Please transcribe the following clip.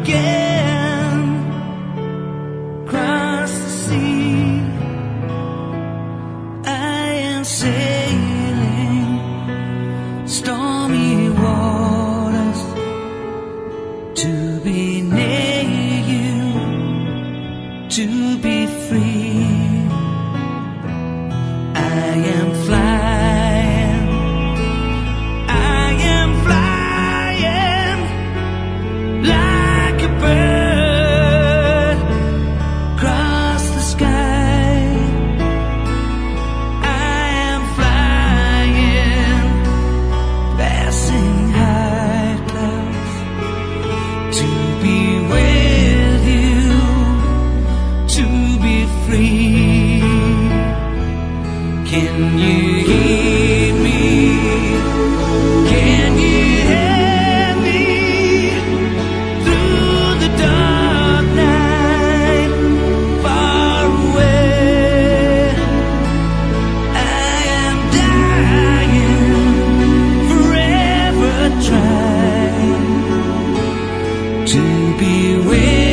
again. to be with